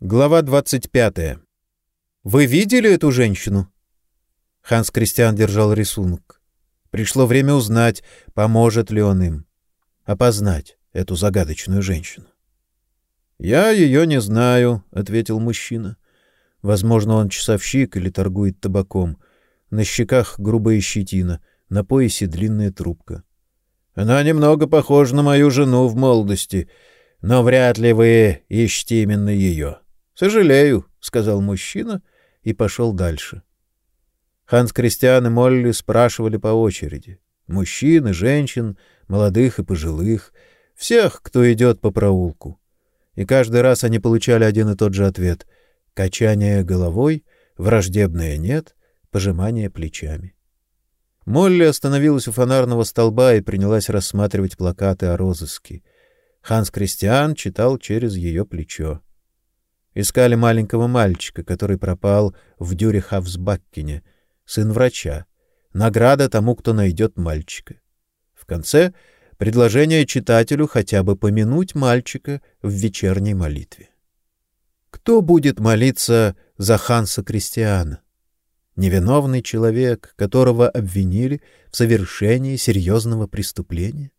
Глава 25. Вы видели эту женщину? Ханс Кристиан держал рисунок. Пришло время узнать, поможет ли он им опознать эту загадочную женщину. Я ее не знаю, ответил мужчина. Возможно, он часовщик или торгует табаком. На щеках грубая щетина, на поясе длинная трубка. Она немного похожа на мою жену в молодости, но вряд ли вы ищете именно ее. Сожалею, сказал мужчина и пошел дальше. Ханс Кристиан и Молли спрашивали по очереди: мужчин и женщин, молодых и пожилых, всех, кто идет по проулку. И каждый раз они получали один и тот же ответ: качание головой, враждебное нет, пожимание плечами. Молли остановилась у фонарного столба и принялась рассматривать плакаты о розыске. Ханс Кристиан читал через ее плечо. Искали маленького мальчика, который пропал в Дюрихавсбаккене, сын врача. Награда тому, кто найдет мальчика. В конце предложение читателю хотя бы помянуть мальчика в вечерней молитве. Кто будет молиться за Ханса Кристиана? Невиновный человек, которого обвинили в совершении серьезного преступления?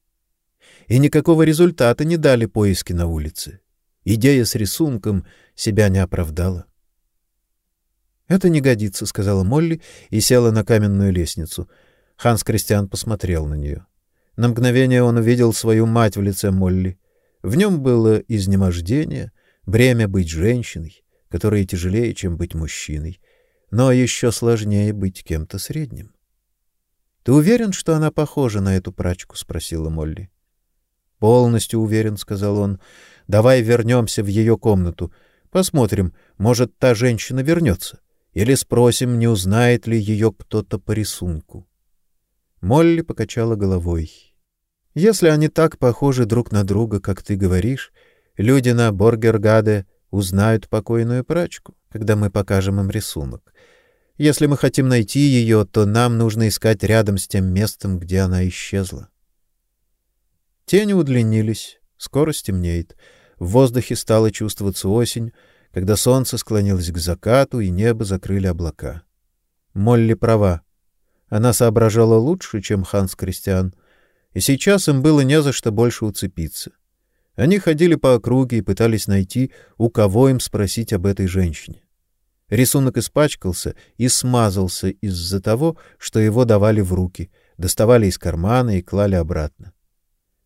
И никакого результата не дали поиски на улице. Идея с рисунком себя не оправдала. Это не годится, сказала Молли и села на каменную лестницу. Ханс Кристиан посмотрел на нее. На мгновение он увидел свою мать в лице Молли. В нем было изнемождение, бремя быть женщиной, которое тяжелее, чем быть мужчиной, но еще сложнее быть кем-то средним. Ты уверен, что она похожа на эту прачку, спросила Молли. Полностью уверен, сказал он. Давай вернемся в ее комнату. Посмотрим, может, та женщина вернется. Или спросим, не узнает ли ее кто-то по рисунку. Молли покачала головой. Если они так похожи друг на друга, как ты говоришь, люди на Боргергаде узнают покойную прачку, когда мы покажем им рисунок. Если мы хотим найти ее, то нам нужно искать рядом с тем местом, где она исчезла. Тени удлинились, скоро стемнеет. В воздухе стало чувствоваться осень, когда солнце склонилось к закату и небо закрыли облака. Молли права. Она соображала лучше, чем Ханс Кристиан, и сейчас им было не за что больше уцепиться. Они ходили по округе и пытались найти, у кого им спросить об этой женщине. Рисунок испачкался и смазался из-за того, что его давали в руки, доставали из кармана и клали обратно.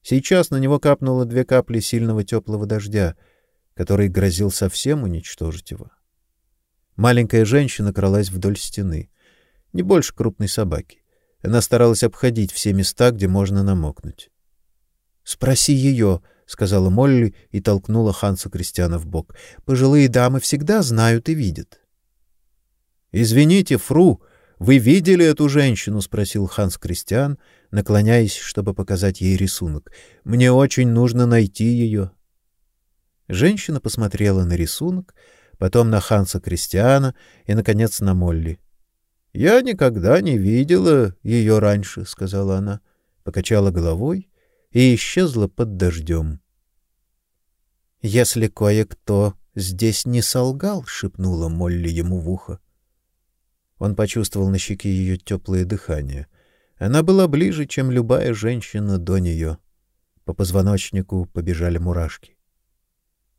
Сейчас на него капнуло две капли сильного теплого дождя, который грозил совсем уничтожить его. Маленькая женщина кралась вдоль стены, не больше крупной собаки. Она старалась обходить все места, где можно намокнуть. "Спроси ее», — сказала Молли и толкнула Ханса Кристиана в бок. "Пожилые дамы всегда знают и видят". "Извините, фру, вы видели эту женщину?" спросил Ханс Кристиан, наклоняясь, чтобы показать ей рисунок. Мне очень нужно найти ее». Женщина посмотрела на рисунок, потом на Ханса Кристиана и наконец на Молли. "Я никогда не видела ее раньше", сказала она, покачала головой и исчезла под дождем. "Если кое-кто здесь не солгал", шепнула Молли ему в ухо. Он почувствовал на щеке ее теплое дыхание. Она была ближе, чем любая женщина до нее. По позвоночнику побежали мурашки.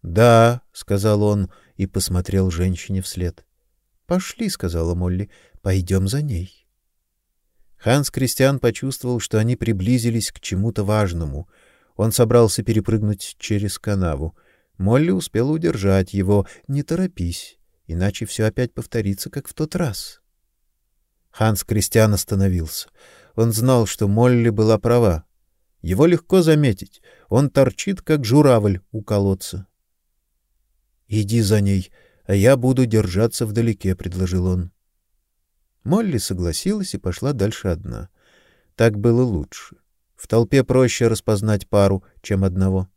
"Да", сказал он и посмотрел женщине вслед. "Пошли", сказала Молли. «Пойдем за ней". Ханс Кристиан почувствовал, что они приблизились к чему-то важному. Он собрался перепрыгнуть через канаву. Молли успела удержать его: "Не торопись, иначе все опять повторится, как в тот раз". Ханс Кристиан остановился. Он знал, что Молли была права. Его легко заметить. Он торчит как журавль у колодца. Иди за ней, а я буду держаться вдалеке, предложил он. Молли согласилась и пошла дальше одна. Так было лучше. В толпе проще распознать пару, чем одного.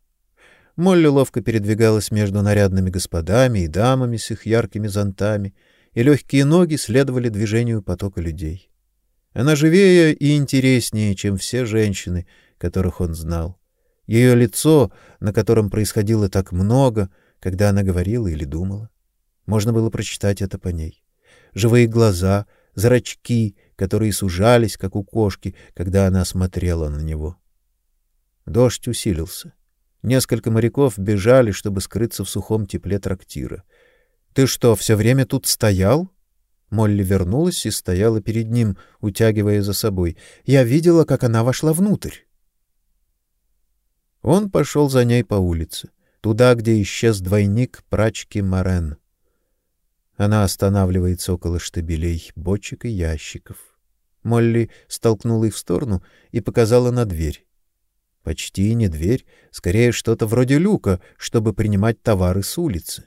Молли ловко передвигалась между нарядными господами и дамами с их яркими зонтами, и легкие ноги следовали движению потока людей. Она живее и интереснее, чем все женщины, которых он знал. Ее лицо, на котором происходило так много, когда она говорила или думала. Можно было прочитать это по ней. Живые глаза, зрачки, которые сужались, как у кошки, когда она смотрела на него. Дождь усилился. Несколько моряков бежали, чтобы скрыться в сухом тепле трактира. Ты что, все время тут стоял? Молли вернулась и стояла перед ним, утягивая за собой. Я видела, как она вошла внутрь. Он пошел за ней по улице, туда, где исчез двойник прачки Морен. Она останавливается около штабелей бочек и ящиков. Молли столкнула их в сторону и показала на дверь. Почти не дверь, скорее что-то вроде люка, чтобы принимать товары с улицы.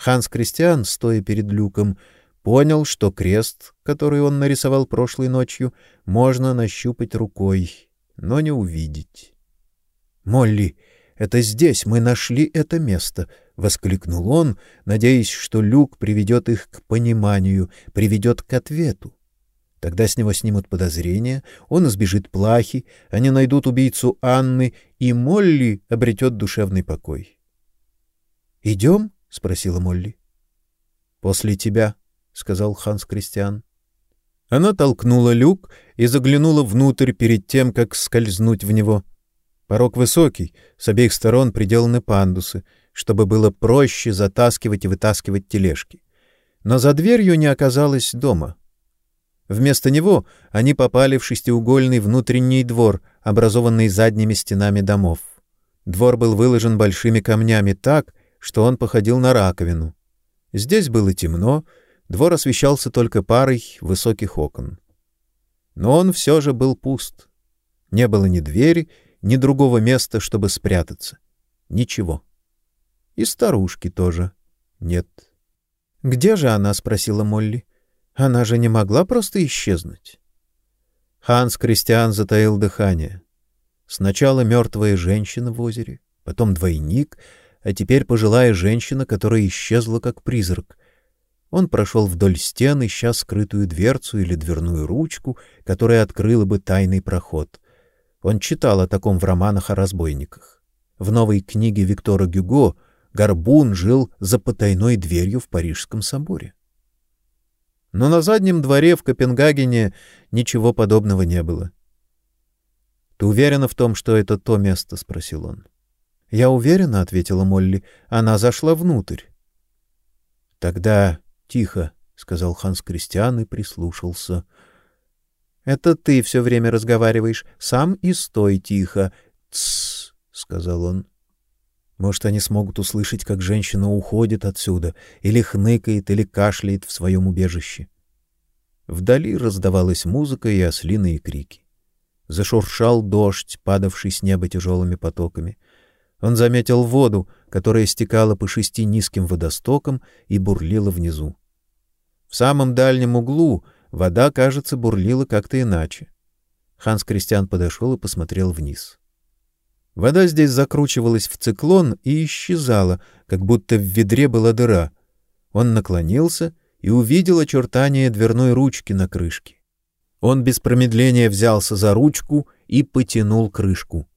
Ханс Кристиан, стоя перед люком, понял, что крест, который он нарисовал прошлой ночью, можно нащупать рукой, но не увидеть. Молли, это здесь мы нашли это место, воскликнул он, надеясь, что люк приведет их к пониманию, приведет к ответу. Тогда с него снимут подозрения, он избежит плахи, они найдут убийцу Анны, и Молли обретет душевный покой. «Идем?» — спросила Молли. «После тебя», — сказал Ханс Кристиан. Она толкнула люк и заглянула внутрь перед тем, как скользнуть в него. Порог высокий, с обеих сторон приделаны пандусы, чтобы было проще затаскивать и вытаскивать тележки. Но за дверью не оказалось дома. Вместо него они попали в шестиугольный внутренний двор, образованный задними стенами домов. Двор был выложен большими камнями так, что он походил на раковину. Здесь было темно, двор освещался только парой высоких окон. Но он все же был пуст. Не было ни двери, ни другого места, чтобы спрятаться. Ничего. И старушки тоже нет. Где же она, спросила Молли. Она же не могла просто исчезнуть. Ханс Кристиан затаил дыхание. Сначала мертвая женщина в озере, потом двойник, а теперь пожилая женщина, которая исчезла как призрак. Он прошел вдоль стены, ища скрытую дверцу или дверную ручку, которая открыла бы тайный проход. Он читал о таком в романах о разбойниках. В новой книге Виктора Гюго Горбун жил за потайной дверью в Парижском соборе. Но на заднем дворе в Копенгагене ничего подобного не было. Ты уверена в том, что это то место, спросил он. Я уверена, ответила Молли. Она зашла внутрь. Тогда тихо, сказал Ханс Кристиан и прислушался. Это ты все время разговариваешь, сам и стой тихо. Тсс, сказал он. Может, они смогут услышать, как женщина уходит отсюда, или хныкает, или кашляет в своем убежище. Вдали раздавалась музыка и ослиные крики. Зашуршал дождь, падавший с неба тяжелыми потоками. Он заметил воду, которая стекала по шести низким водостокам и бурлила внизу. В самом дальнем углу Вода, кажется, бурлила как-то иначе. Ханс Кристиан подошел и посмотрел вниз. Вода здесь закручивалась в циклон и исчезала, как будто в ведре была дыра. Он наклонился и увидел очертания дверной ручки на крышке. Он без промедления взялся за ручку и потянул крышку.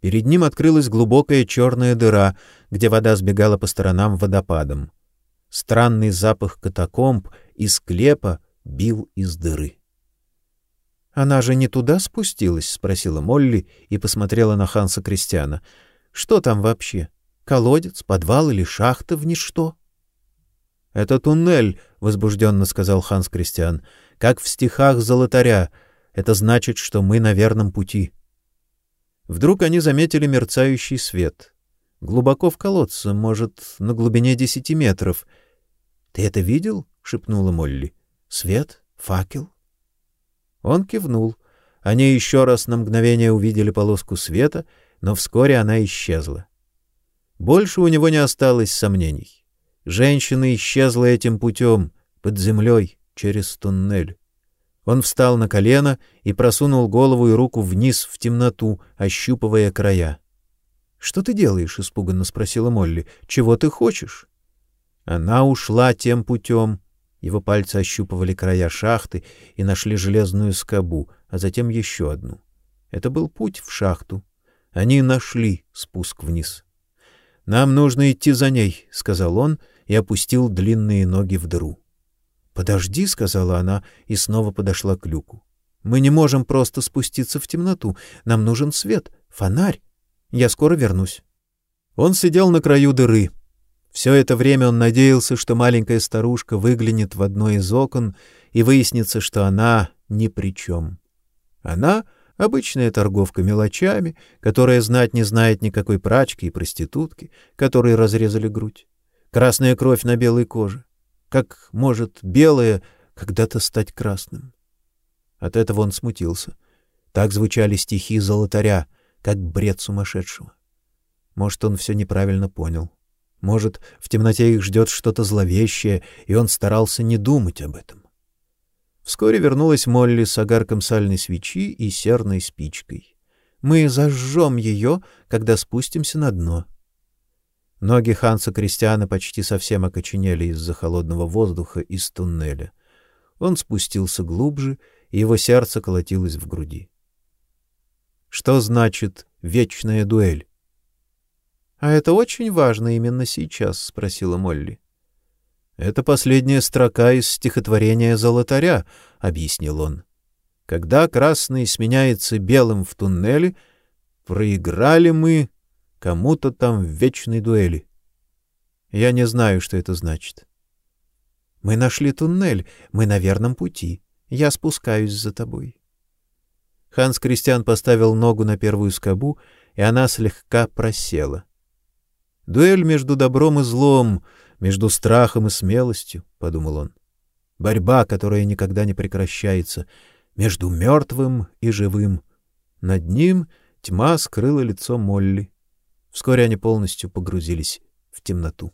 Перед ним открылась глубокая черная дыра, где вода сбегала по сторонам водопадом. Странный запах катакомб и склепа бил из дыры. Она же не туда спустилась, спросила Молли и посмотрела на Ханса Кристиана. Что там вообще? Колодец, подвал или шахта в ничто? Это туннель, возбужденно сказал Ханс Кристиан, как в стихах Золотаря. Это значит, что мы на верном пути. Вдруг они заметили мерцающий свет. Глубоко в колодце, может, на глубине десяти метров. Ты это видел? шепнула Молли. Свет? Факел? Он кивнул. Они еще раз на мгновение увидели полоску света, но вскоре она исчезла. Больше у него не осталось сомнений. Женщина исчезла этим путем, под землей, через туннель. Он встал на колено и просунул голову и руку вниз в темноту, ощупывая края. "Что ты делаешь?" испуганно спросила Молли. "Чего ты хочешь?" Она ушла тем путем, его пальцы ощупывали края шахты и нашли железную скобу, а затем еще одну. Это был путь в шахту. Они нашли спуск вниз. Нам нужно идти за ней, сказал он и опустил длинные ноги в дыру. Подожди, сказала она и снова подошла к люку. Мы не можем просто спуститься в темноту. Нам нужен свет, фонарь. Я скоро вернусь. Он сидел на краю дыры. Все это время он надеялся, что маленькая старушка выглянет в одно из окон и выяснится, что она ни при чем. Она — обычная торговка мелочами, которая знать не знает никакой прачки и проститутки, которые разрезали грудь. Красная кровь на белой коже. Как может белое когда-то стать красным? От этого он смутился. Так звучали стихи золотаря, как бред сумасшедшего. Может, он все неправильно понял. Может, в темноте их ждет что-то зловещее, и он старался не думать об этом. Вскоре вернулась Молли с огарком сальной свечи и серной спичкой. Мы зажжем ее, когда спустимся на дно. Ноги Ханса Кристиана почти совсем окоченели из-за холодного воздуха из туннеля. Он спустился глубже, и его сердце колотилось в груди. Что значит вечная дуэль? А это очень важно именно сейчас, спросила Молли. Это последняя строка из стихотворения Золотаря, объяснил он. Когда красный сменяется белым в туннеле, проиграли мы кому-то там в вечной дуэли. Я не знаю, что это значит. Мы нашли туннель, мы на верном пути. Я спускаюсь за тобой. Ханс Кристиан поставил ногу на первую скобу, и она слегка просела. Дуэль между добром и злом, между страхом и смелостью, подумал он. Борьба, которая никогда не прекращается, между мертвым и живым. Над ним тьма скрыла лицо Молли. Вскоре они полностью погрузились в темноту.